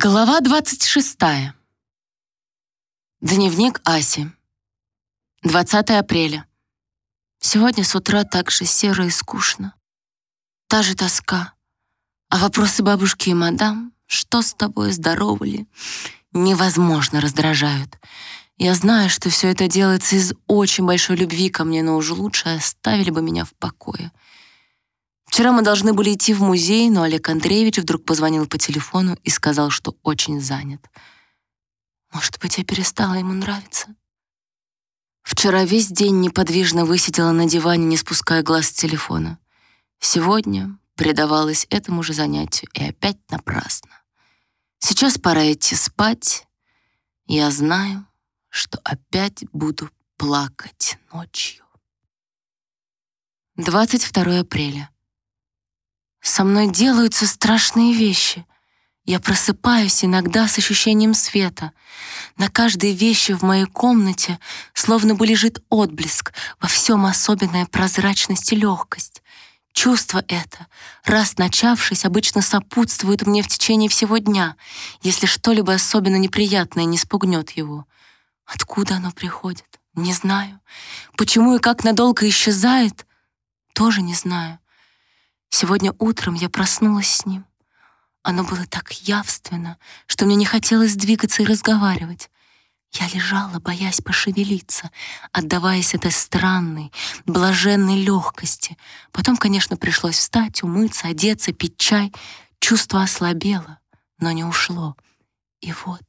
Глава 26. Дневник Аси. 20 апреля. Сегодня с утра так же серо и скучно. Та же тоска. А вопросы бабушки и мадам, что с тобой, здоровы ли, невозможно раздражают. Я знаю, что все это делается из очень большой любви ко мне, но уже лучше оставили бы меня в покое. Вчера мы должны были идти в музей, но Олег Андреевич вдруг позвонил по телефону и сказал, что очень занят. Может быть, я перестала ему нравиться? Вчера весь день неподвижно высидела на диване, не спуская глаз с телефона. Сегодня предавалась этому же занятию, и опять напрасно. Сейчас пора идти спать. Я знаю, что опять буду плакать ночью. 22 апреля. Со мной делаются страшные вещи. Я просыпаюсь иногда с ощущением света. На каждой вещи в моей комнате словно бы лежит отблеск, во всем особенная прозрачность и легкость. Чувство это, раз начавшись, обычно сопутствует мне в течение всего дня, если что-либо особенно неприятное не спугнет его. Откуда оно приходит? Не знаю. Почему и как надолго исчезает? Тоже не знаю. Сегодня утром я проснулась с ним. Оно было так явственно, что мне не хотелось двигаться и разговаривать. Я лежала, боясь пошевелиться, отдаваясь этой странной, блаженной легкости. Потом, конечно, пришлось встать, умыться, одеться, пить чай. Чувство ослабело, но не ушло. И вот,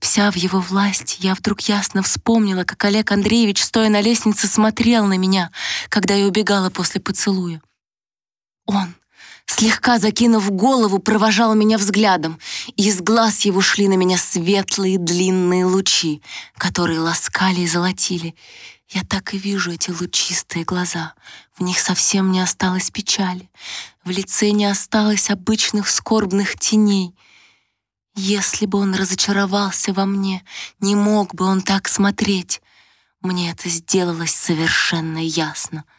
вся в его власти, я вдруг ясно вспомнила, как Олег Андреевич, стоя на лестнице, смотрел на меня, когда я убегала после поцелуя. Он, слегка закинув голову, провожал меня взглядом, и из глаз его шли на меня светлые длинные лучи, которые ласкали и золотили. Я так и вижу эти лучистые глаза. В них совсем не осталось печали. В лице не осталось обычных скорбных теней. Если бы он разочаровался во мне, не мог бы он так смотреть. Мне это сделалось совершенно ясно —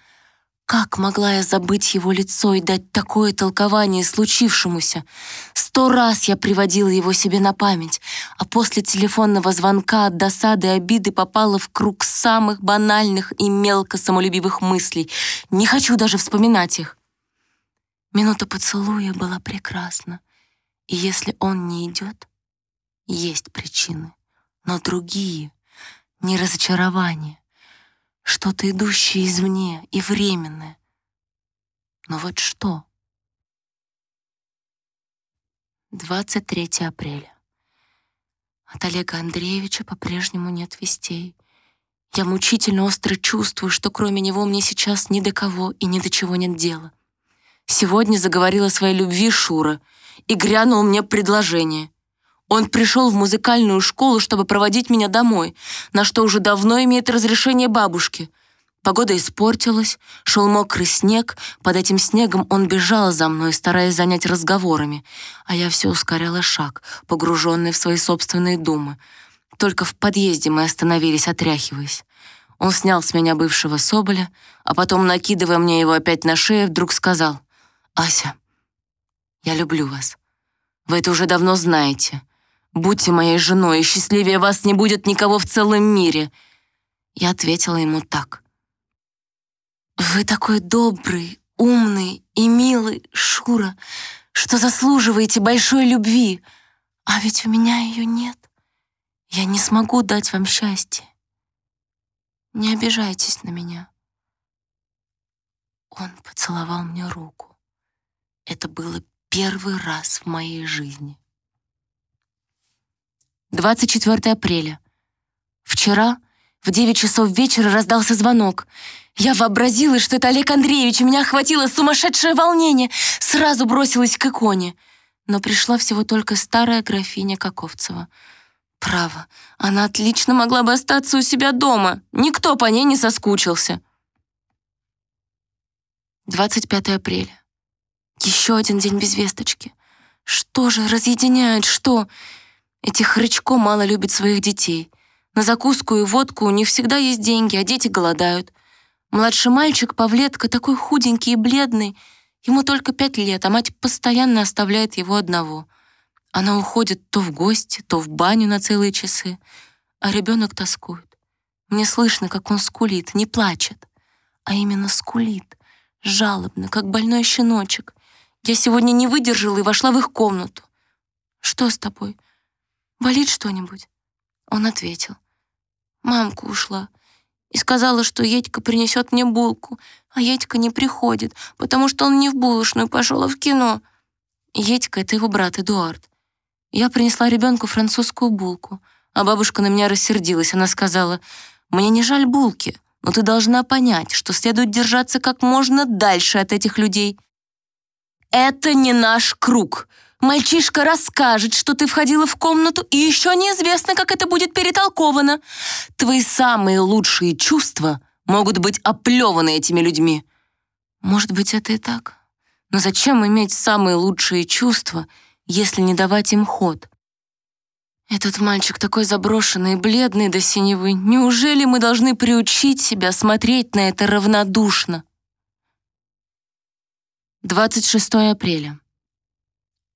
как могла я забыть его лицо и дать такое толкование случившемуся? Сто раз я приводила его себе на память, а после телефонного звонка от досады и обиды попала в круг самых банальных и мелко самолюбивых мыслей. Не хочу даже вспоминать их. Минута поцелуя была прекрасна, и если он не идет, есть причины, но другие, не разочарование что-то идущее извне и временное. Но вот что? 23 апреля. От Олега Андреевича по-прежнему нет вестей. Я мучительно остро чувствую, что кроме него мне сейчас ни до кого и ни до чего нет дела. Сегодня заговорила о своей любви Шура и грянул мне предложение. Он пришел в музыкальную школу, чтобы проводить меня домой, на что уже давно имеет разрешение бабушки. Погода испортилась, шел мокрый снег, под этим снегом он бежал за мной, стараясь занять разговорами, а я все ускоряла шаг, погруженный в свои собственные думы. Только в подъезде мы остановились, отряхиваясь. Он снял с меня бывшего соболя, а потом, накидывая мне его опять на шею, вдруг сказал, «Ася, я люблю вас. Вы это уже давно знаете. Будьте моей женой, и счастливее вас не будет никого в целом мире». Я ответила ему так. «Вы такой добрый, умный и милый, Шура, что заслуживаете большой любви, а ведь у меня ее нет. Я не смогу дать вам счастье. Не обижайтесь на меня». Он поцеловал мне руку. Это было первый раз в моей жизни. 24 апреля. Вчера в 9 часов вечера раздался звонок. Я вообразила, что это Олег Андреевич, и меня охватило сумасшедшее волнение. Сразу бросилась к иконе. Но пришла всего только старая графиня Каковцева. Право, она отлично могла бы остаться у себя дома. Никто по ней не соскучился. 25 апреля. Еще один день без весточки. Что же разъединяет, что? Этих хрычко мало любит своих детей. На закуску и водку у них всегда есть деньги, а дети голодают. Младший мальчик, Павлетка, такой худенький и бледный. Ему только пять лет, а мать постоянно оставляет его одного. Она уходит то в гости, то в баню на целые часы, а ребенок тоскует. Мне слышно, как он скулит, не плачет, а именно скулит, жалобно, как больной щеночек. Я сегодня не выдержала и вошла в их комнату. «Что с тобой? Болит что-нибудь?» Он ответил. «Мамка ушла и сказала, что Едька принесет мне булку, а Едька не приходит, потому что он не в булочную пошел, а в кино. Едька — это его брат Эдуард. Я принесла ребенку французскую булку, а бабушка на меня рассердилась. Она сказала, «Мне не жаль булки, но ты должна понять, что следует держаться как можно дальше от этих людей. Это не наш круг. Мальчишка расскажет, что ты входила в комнату, и еще неизвестно, как это будет перетолковано. Твои самые лучшие чувства могут быть оплеваны этими людьми. Может быть, это и так. Но зачем иметь самые лучшие чувства, если не давать им ход? Этот мальчик такой заброшенный бледный до синевы. Неужели мы должны приучить себя смотреть на это равнодушно? 26 апреля.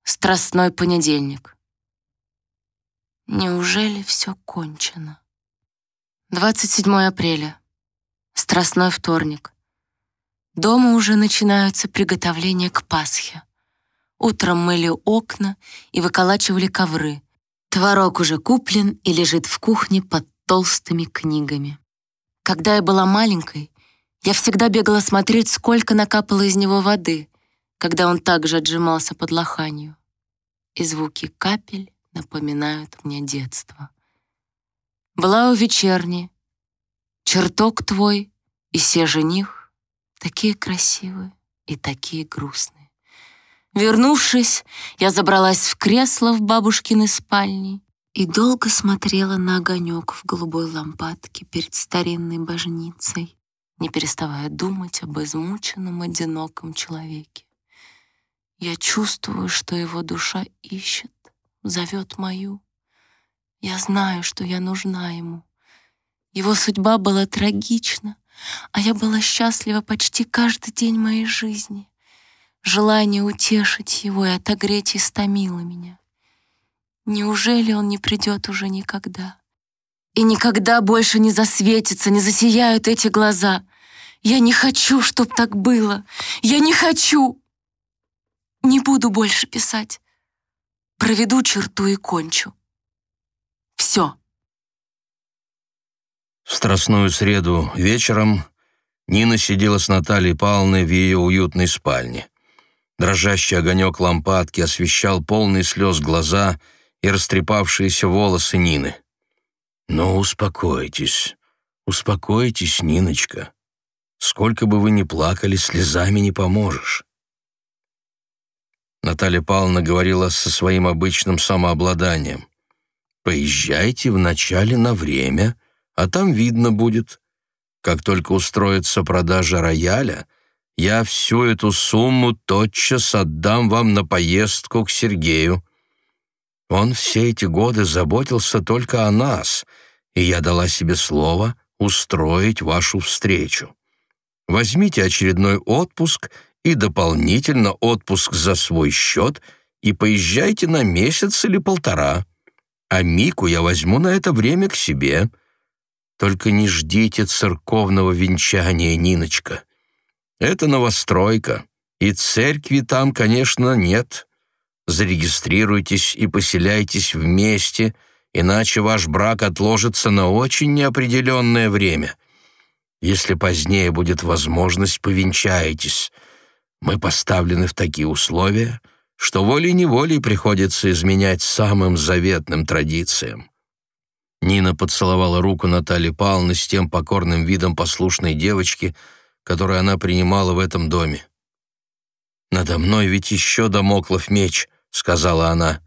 Страстной понедельник. Неужели все кончено? 27 апреля. Страстной вторник. Дома уже начинаются приготовления к Пасхе. Утром мыли окна и выколачивали ковры. Творог уже куплен и лежит в кухне под толстыми книгами. Когда я была маленькой, я всегда бегала смотреть, сколько накапало из него воды, когда он также отжимался под лоханью. И звуки капель напоминают мне детство. Была у вечерни, чертог твой и все жених, такие красивые и такие грустные. Вернувшись, я забралась в кресло в бабушкиной спальне и долго смотрела на огонек в голубой лампадке перед старинной божницей, не переставая думать об измученном, одиноком человеке. Я чувствую, что его душа ищет, зовет мою. Я знаю, что я нужна ему. Его судьба была трагична, а я была счастлива почти каждый день моей жизни. Желание утешить его и отогреть истомило меня. Неужели он не придет уже никогда? И никогда больше не засветится, не засияют эти глаза. Я не хочу, чтоб так было. Я не хочу. Не буду больше писать. Проведу черту и кончу. Все. В страстную среду вечером Нина сидела с Натальей Павловной в ее уютной спальне. Дрожащий огонек лампадки освещал полные слез глаза и растрепавшиеся волосы Нины. «Ну, успокойтесь, успокойтесь, Ниночка. Сколько бы вы ни плакали, слезами не поможешь. Наталья Павловна говорила со своим обычным самообладанием. «Поезжайте вначале на время, а там видно будет. Как только устроится продажа рояля, я всю эту сумму тотчас отдам вам на поездку к Сергею. Он все эти годы заботился только о нас, и я дала себе слово устроить вашу встречу. Возьмите очередной отпуск и дополнительно отпуск за свой счет и поезжайте на месяц или полтора. А Мику я возьму на это время к себе. Только не ждите церковного венчания, Ниночка. Это новостройка, и церкви там, конечно, нет. Зарегистрируйтесь и поселяйтесь вместе, иначе ваш брак отложится на очень неопределенное время. Если позднее будет возможность, повенчаетесь — мы поставлены в такие условия, что волей-неволей приходится изменять самым заветным традициям. Нина поцеловала руку Натальи Павловны с тем покорным видом послушной девочки, которую она принимала в этом доме. «Надо мной ведь еще домоклов меч», — сказала она.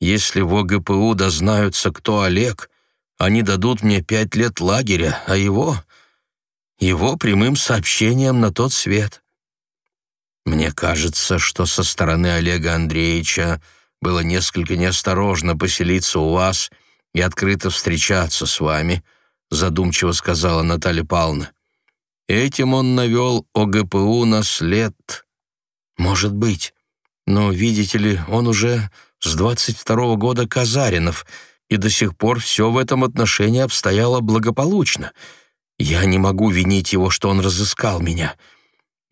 «Если в ОГПУ дознаются, кто Олег, они дадут мне пять лет лагеря, а его... его прямым сообщением на тот свет». Мне кажется, что со стороны Олега Андреевича было несколько неосторожно поселиться у вас и открыто встречаться с вами, задумчиво сказала Наталья Павловна. Этим он навел ОГПУ на след. Может быть, но, видите ли, он уже с 22-го года Казаринов, и до сих пор все в этом отношении обстояло благополучно. Я не могу винить его, что он разыскал меня.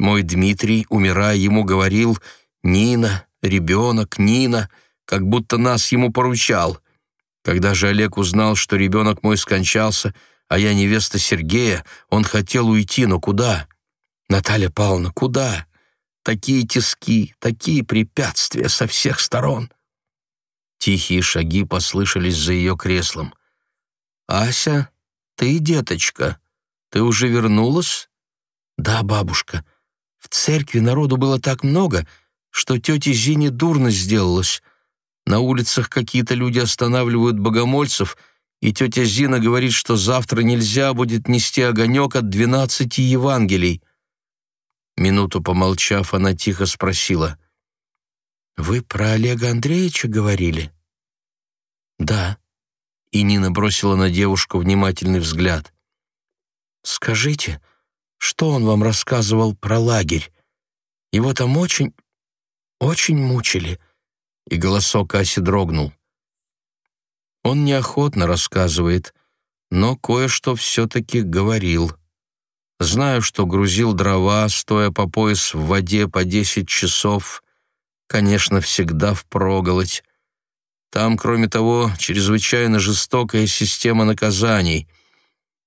Мой Дмитрий, умирая, ему говорил «Нина, ребенок, Нина», как будто нас ему поручал. Когда же Олег узнал, что ребенок мой скончался, а я невеста Сергея, он хотел уйти, но куда? Наталья Павловна, куда? Такие тиски, такие препятствия со всех сторон. Тихие шаги послышались за ее креслом. «Ася, ты, деточка, ты уже вернулась?» «Да, бабушка. В церкви народу было так много, что тете Зине дурно сделалось. На улицах какие-то люди останавливают богомольцев, и тетя Зина говорит, что завтра нельзя будет нести огонек от двенадцати Евангелий». Минуту помолчав, она тихо спросила. «Вы про Олега Андреевича говорили?» «Да». И Нина бросила на девушку внимательный взгляд. «Скажите, что он вам рассказывал про лагерь? Его там очень, очень мучили». И голосок Аси дрогнул. Он неохотно рассказывает, но кое-что все-таки говорил. Знаю, что грузил дрова, стоя по пояс в воде по десять часов, конечно, всегда впроголодь. Там, кроме того, чрезвычайно жестокая система наказаний.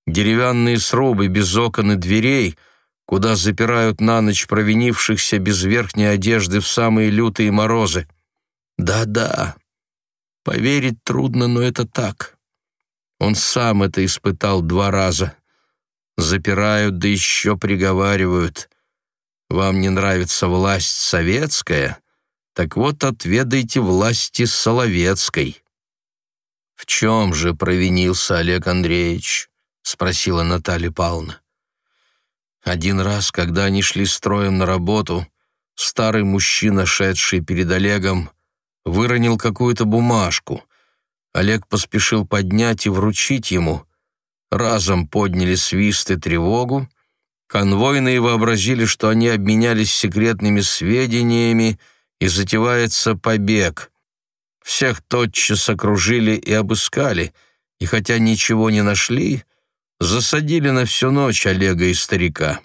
Деревянные срубы без окон и дверей, куда запирают на ночь провинившихся без верхней одежды в самые лютые морозы. Да-да, поверить трудно, но это так. Он сам это испытал два раза запирают, да еще приговаривают. Вам не нравится власть советская? Так вот, отведайте власти Соловецкой». «В чем же провинился Олег Андреевич?» — спросила Наталья Павловна. Один раз, когда они шли строем на работу, старый мужчина, шедший перед Олегом, выронил какую-то бумажку. Олег поспешил поднять и вручить ему — разом подняли свист и тревогу, конвойные вообразили, что они обменялись секретными сведениями, и затевается побег. Всех тотчас окружили и обыскали, и хотя ничего не нашли, засадили на всю ночь Олега и старика.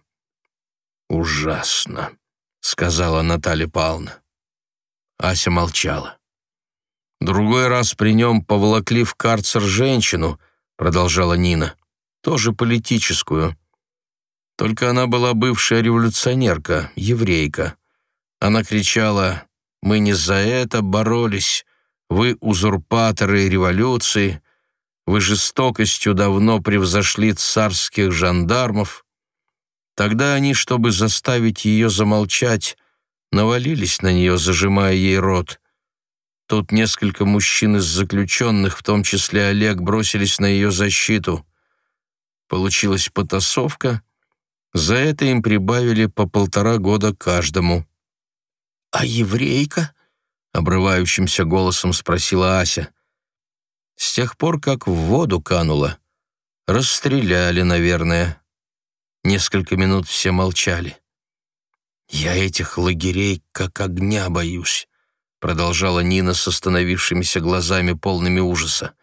«Ужасно», — сказала Наталья Павловна. Ася молчала. Другой раз при нем поволокли в карцер женщину, продолжала Нина тоже политическую. Только она была бывшая революционерка, еврейка. Она кричала «Мы не за это боролись, вы узурпаторы революции, вы жестокостью давно превзошли царских жандармов». Тогда они, чтобы заставить ее замолчать, навалились на нее, зажимая ей рот. Тут несколько мужчин из заключенных, в том числе Олег, бросились на ее защиту. Получилась потасовка. За это им прибавили по полтора года каждому. «А еврейка?» — обрывающимся голосом спросила Ася. «С тех пор, как в воду канула. Расстреляли, наверное». Несколько минут все молчали. «Я этих лагерей как огня боюсь», — продолжала Нина с остановившимися глазами полными ужаса.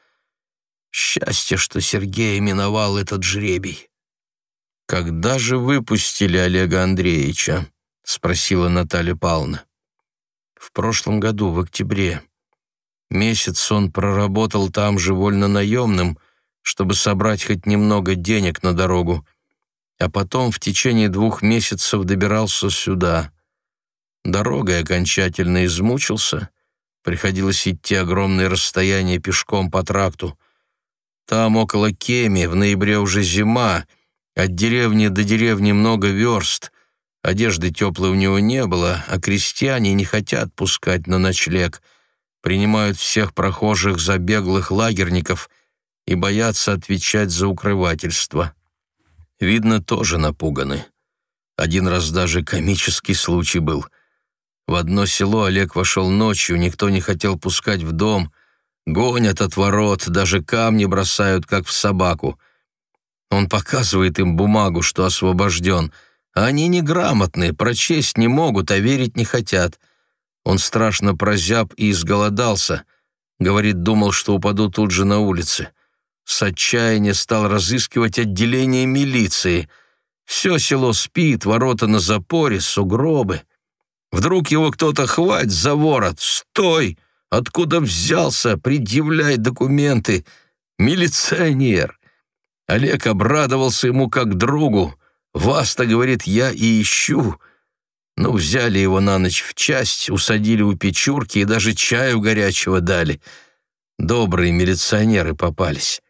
Счастье, что Сергей миновал этот жребий. «Когда же выпустили Олега Андреевича?» — спросила Наталья Павловна. «В прошлом году, в октябре. Месяц он проработал там же вольно-наемным, чтобы собрать хоть немного денег на дорогу, а потом в течение двух месяцев добирался сюда. Дорогой окончательно измучился, приходилось идти огромные расстояния пешком по тракту — там, около Кеми, в ноябре уже зима, от деревни до деревни много верст. Одежды теплой у него не было, а крестьяне не хотят пускать на ночлег, принимают всех прохожих за беглых лагерников и боятся отвечать за укрывательство. Видно, тоже напуганы. Один раз даже комический случай был. В одно село Олег вошел ночью, никто не хотел пускать в дом — Гонят от ворот, даже камни бросают, как в собаку. Он показывает им бумагу, что освобожден, а они неграмотные, прочесть не могут, а верить не хотят. Он страшно прозяб и изголодался. Говорит, думал, что упаду тут же на улице. С отчаяния стал разыскивать отделение милиции. Все село спит, ворота на запоре, сугробы. Вдруг его кто-то хватит за ворот. «Стой! Откуда взялся? Предъявляй документы!» «Милиционер!» Олег обрадовался ему как другу. «Вас-то, — говорит, — я и ищу. Ну, взяли его на ночь в часть, усадили у печурки и даже чаю горячего дали. Добрые милиционеры попались.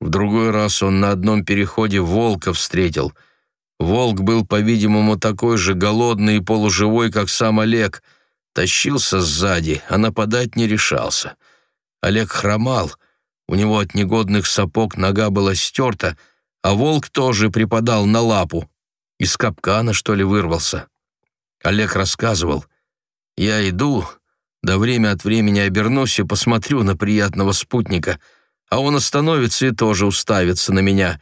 В другой раз он на одном переходе волка встретил. Волк был, по-видимому, такой же голодный и полуживой, как сам Олег. Тащился сзади, а нападать не решался. Олег хромал, у него от негодных сапог нога была стерта, а волк тоже припадал на лапу. Из капкана, что ли, вырвался. Олег рассказывал. «Я иду, да время от времени обернусь и посмотрю на приятного спутника, а он остановится и тоже уставится на меня,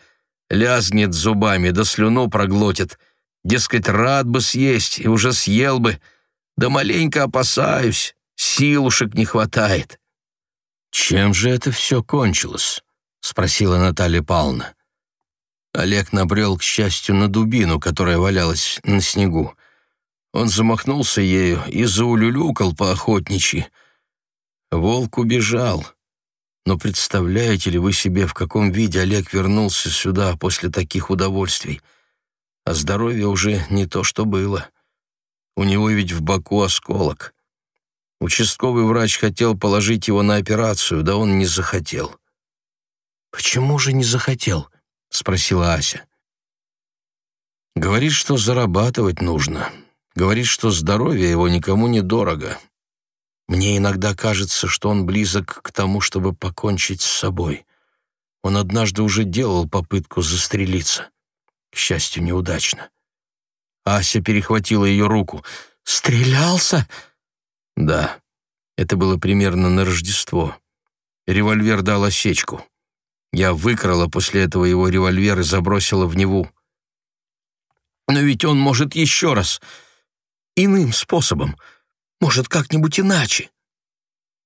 лязгнет зубами, да слюну проглотит. Дескать, рад бы съесть и уже съел бы, да маленько опасаюсь, силушек не хватает». «Чем же это все кончилось?» — спросила Наталья Павловна. Олег набрел, к счастью, на дубину, которая валялась на снегу. Он замахнулся ею и заулюлюкал по охотничьи. Волк убежал. Но представляете ли вы себе, в каком виде Олег вернулся сюда после таких удовольствий? А здоровье уже не то, что было. У него ведь в боку осколок. Участковый врач хотел положить его на операцию, да он не захотел. «Почему же не захотел?» — спросила Ася. «Говорит, что зарабатывать нужно. Говорит, что здоровье его никому не дорого. Мне иногда кажется, что он близок к тому, чтобы покончить с собой. Он однажды уже делал попытку застрелиться. К счастью, неудачно. Ася перехватила ее руку. «Стрелялся?» «Да, это было примерно на Рождество. Револьвер дал осечку. Я выкрала после этого его револьвер и забросила в Неву. Но ведь он может еще раз иным способом. Может, как-нибудь иначе.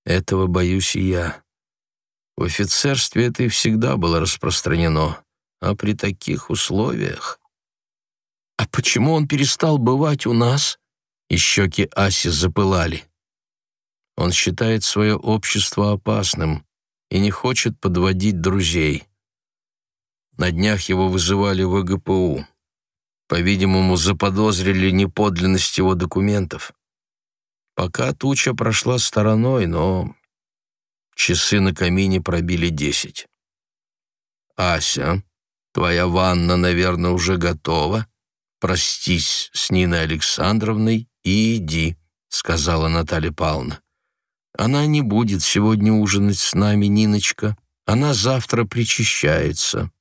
Этого боюсь и я. В офицерстве это и всегда было распространено. А при таких условиях... А почему он перестал бывать у нас? И щеки Аси запылали. Он считает свое общество опасным и не хочет подводить друзей. На днях его вызывали в ГПУ. По-видимому, заподозрили неподлинность его документов. Пока туча прошла стороной, но часы на камине пробили десять. «Ася, твоя ванна, наверное, уже готова. Простись с Ниной Александровной и иди», — сказала Наталья Павловна. «Она не будет сегодня ужинать с нами, Ниночка. Она завтра причащается».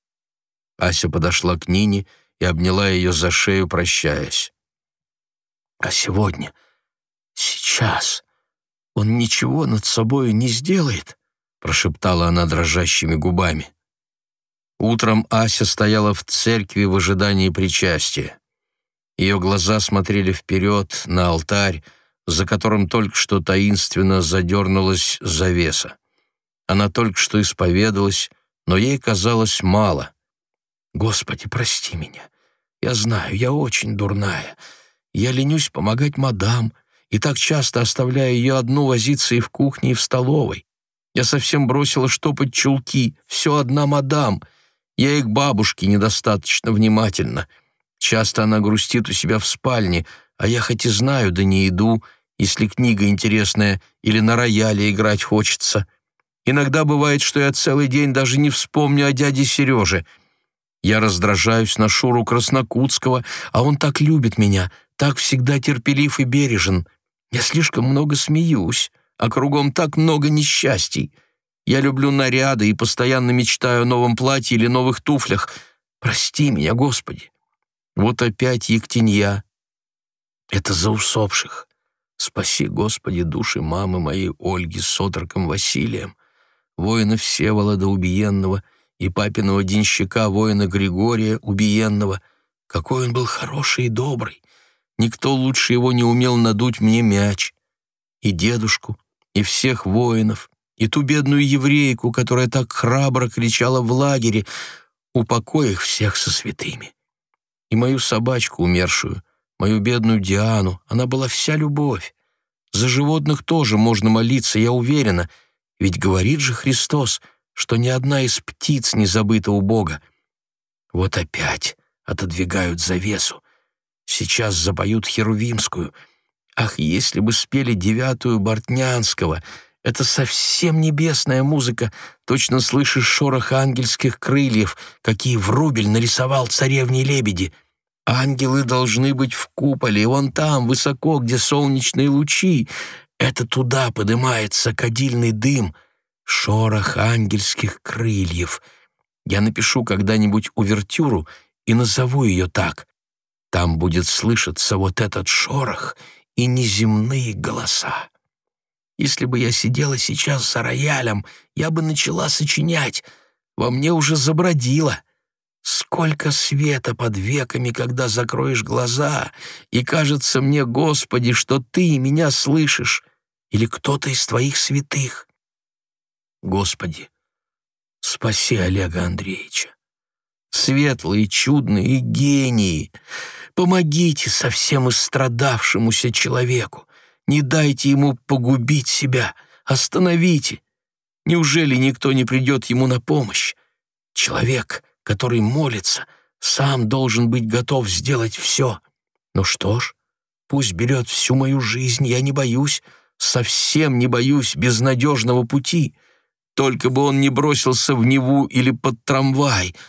Ася подошла к Нине и обняла ее за шею, прощаясь. «А сегодня, сейчас, он ничего над собой не сделает?» прошептала она дрожащими губами. Утром Ася стояла в церкви в ожидании причастия. Ее глаза смотрели вперед, на алтарь, за которым только что таинственно задернулась завеса. Она только что исповедалась, но ей казалось мало. Господи, прости меня. Я знаю, я очень дурная. Я ленюсь помогать мадам, и так часто оставляю ее одну возиться и в кухне, и в столовой. Я совсем бросила штопать чулки, все одна мадам. Я и к бабушке недостаточно внимательна. Часто она грустит у себя в спальне, а я хоть и знаю, да не иду, если книга интересная или на рояле играть хочется. Иногда бывает, что я целый день даже не вспомню о дяде Сереже — я раздражаюсь на Шуру Краснокутского, а он так любит меня, так всегда терпелив и бережен. Я слишком много смеюсь, а кругом так много несчастий. Я люблю наряды и постоянно мечтаю о новом платье или новых туфлях. Прости меня, Господи. Вот опять Ектенья. Это за усопших. Спаси, Господи, души мамы моей Ольги с отроком Василием, воина Всеволода Убиенного — и папиного денщика воина Григория убиенного. Какой он был хороший и добрый. Никто лучше его не умел надуть мне мяч. и дедушку, и всех воинов, и ту бедную еврейку, которая так храбро кричала в лагере, упокой их всех со святыми. И мою собачку умершую, мою бедную Диану, она была вся любовь. За животных тоже можно молиться, я уверена, ведь говорит же Христос, что ни одна из птиц не забыта у Бога. Вот опять отодвигают завесу. Сейчас запоют Херувимскую. Ах, если бы спели девятую Бортнянского! Это совсем небесная музыка. Точно слышишь шорох ангельских крыльев, какие Врубель нарисовал царевне лебеди. Ангелы должны быть в куполе, вон там, высоко, где солнечные лучи. Это туда поднимается кадильный дым, шорох ангельских крыльев. Я напишу когда-нибудь увертюру и назову ее так. Там будет слышаться вот этот шорох и неземные голоса. Если бы я сидела сейчас за роялем, я бы начала сочинять. Во мне уже забродило. Сколько света под веками, когда закроешь глаза, и кажется мне, Господи, что Ты меня слышишь, или кто-то из Твоих святых. Господи, спаси Олега Андреевича светлые, чудные гении. Помогите совсем истрадавшемуся человеку. Не дайте ему погубить себя. Остановите. Неужели никто не придет ему на помощь? Человек, который молится, сам должен быть готов сделать все. Ну что ж, пусть берет всю мою жизнь, я не боюсь, совсем не боюсь безнадежного пути. Только бы он не бросился в Неву или под трамвай —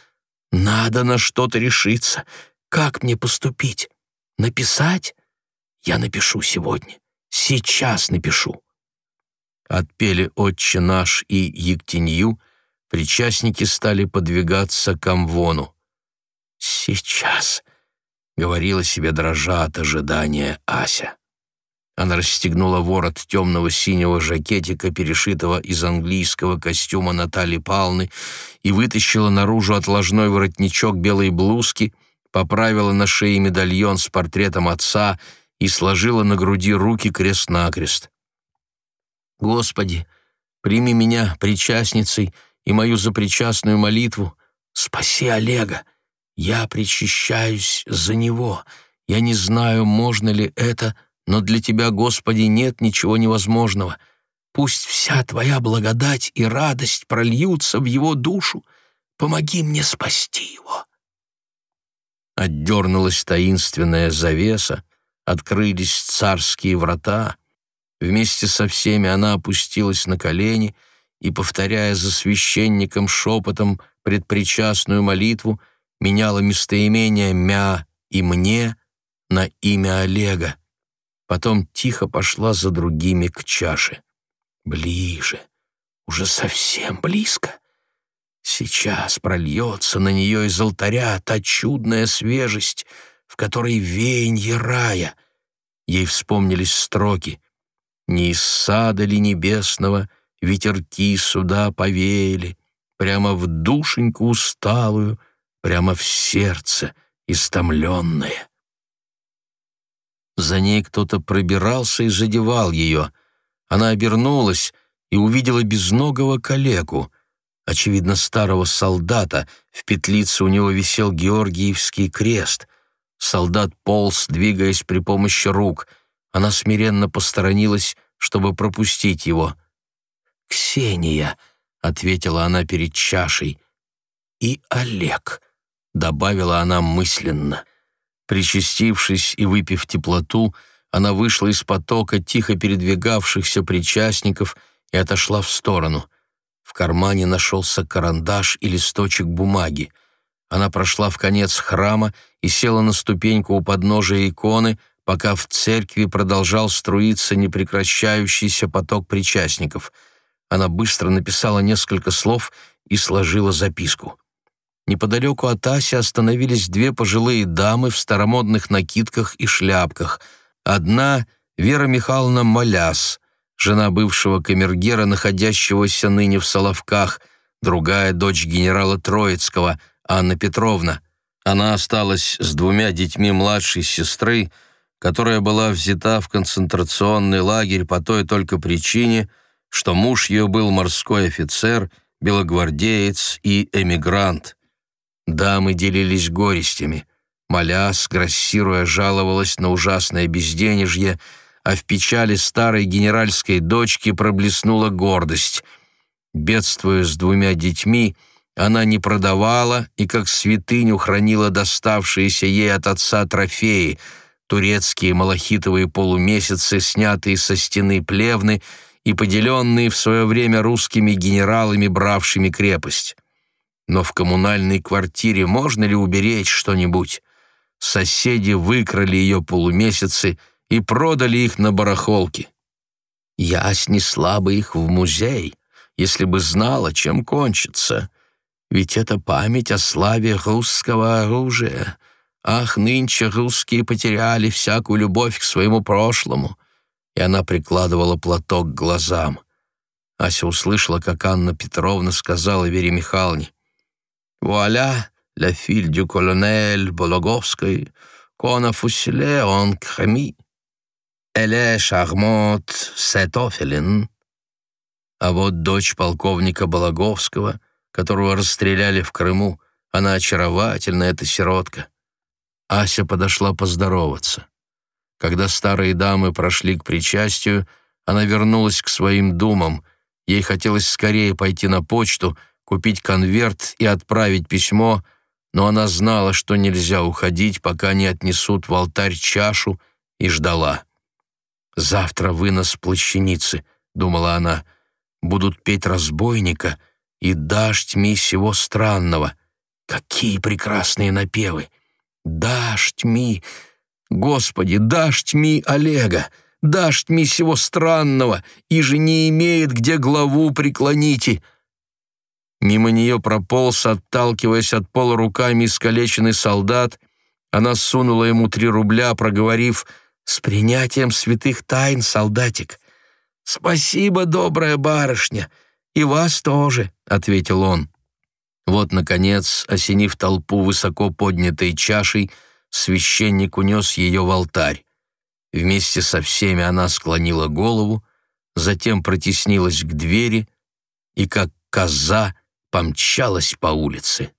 надо на что-то решиться. Как мне поступить? Написать? Я напишу сегодня. Сейчас напишу. Отпели «Отче наш» и «Ектенью», причастники стали подвигаться к Амвону. «Сейчас», — говорила себе дрожа от ожидания Ася. Она расстегнула ворот темного синего жакетика, перешитого из английского костюма Натальи Палны, и вытащила наружу отложной воротничок белой блузки, поправила на шее медальон с портретом отца и сложила на груди руки крест-накрест. «Господи, прими меня причастницей и мою запричастную молитву. Спаси Олега. Я причащаюсь за него. Я не знаю, можно ли это, — но для Тебя, Господи, нет ничего невозможного. Пусть вся Твоя благодать и радость прольются в его душу. Помоги мне спасти его». Отдернулась таинственная завеса, открылись царские врата. Вместе со всеми она опустилась на колени и, повторяя за священником шепотом предпричастную молитву, меняла местоимение «мя» и «мне» на имя Олега потом тихо пошла за другими к чаше. Ближе, уже совсем близко. Сейчас прольется на нее из алтаря та чудная свежесть, в которой веянье рая. Ей вспомнились строки «Не из сада ли небесного ветерки сюда повеяли, прямо в душеньку усталую, прямо в сердце истомленное». За ней кто-то пробирался и задевал ее. Она обернулась и увидела безногого калеку, очевидно, старого солдата. В петлице у него висел Георгиевский крест. Солдат полз, двигаясь при помощи рук. Она смиренно посторонилась, чтобы пропустить его. «Ксения», — ответила она перед чашей, — «и Олег», — добавила она мысленно. Причастившись и выпив теплоту, она вышла из потока тихо передвигавшихся причастников и отошла в сторону. В кармане нашелся карандаш и листочек бумаги. Она прошла в конец храма и села на ступеньку у подножия иконы, пока в церкви продолжал струиться непрекращающийся поток причастников. Она быстро написала несколько слов и сложила записку. Неподалеку от Аси остановились две пожилые дамы в старомодных накидках и шляпках. Одна — Вера Михайловна Маляс, жена бывшего камергера, находящегося ныне в Соловках, другая — дочь генерала Троицкого, Анна Петровна. Она осталась с двумя детьми младшей сестры, которая была взята в концентрационный лагерь по той только причине, что муж ее был морской офицер, белогвардеец и эмигрант. Дамы делились горестями. Моляс, грассируя, жаловалась на ужасное безденежье, а в печали старой генеральской дочки проблеснула гордость. Бедствуя с двумя детьми, она не продавала и как святыню хранила доставшиеся ей от отца трофеи — турецкие малахитовые полумесяцы, снятые со стены плевны и поделенные в свое время русскими генералами, бравшими крепость. Но в коммунальной квартире можно ли уберечь что-нибудь? Соседи выкрали ее полумесяцы и продали их на барахолке. Я снесла бы их в музей, если бы знала, чем кончится. Ведь это память о славе русского оружия. Ах, нынче русские потеряли всякую любовь к своему прошлому. И она прикладывала платок к глазам. Ася услышала, как Анна Петровна сказала Вере Михайловне. «Вуаля, la fille du colonel Bologovской, qu'on a fusillé en Crimée. Elle est charmante, cette Офелин». А вот дочь полковника Балаговского, которого расстреляли в Крыму, она очаровательна, эта сиротка. Ася подошла поздороваться. Когда старые дамы прошли к причастию, она вернулась к своим думам. Ей хотелось скорее пойти на почту, купить конверт и отправить письмо, но она знала, что нельзя уходить, пока не отнесут в алтарь чашу, и ждала. «Завтра вынос плащаницы», — думала она, — будут петь разбойника и дождь ми всего странного. Какие прекрасные напевы! Дождь ми, Господи, дождь ми Олега, дождь ми всего странного, и же не имеет, где главу преклоните. Мимо нее прополз, отталкиваясь от пола руками искалеченный солдат. Она сунула ему три рубля, проговорив «С принятием святых тайн, солдатик, «Спасибо, добрая барышня, и вас тоже», — ответил он. Вот, наконец, осенив толпу высоко поднятой чашей, священник унес ее в алтарь. Вместе со всеми она склонила голову, затем протеснилась к двери и, как коза, помчалась по улице.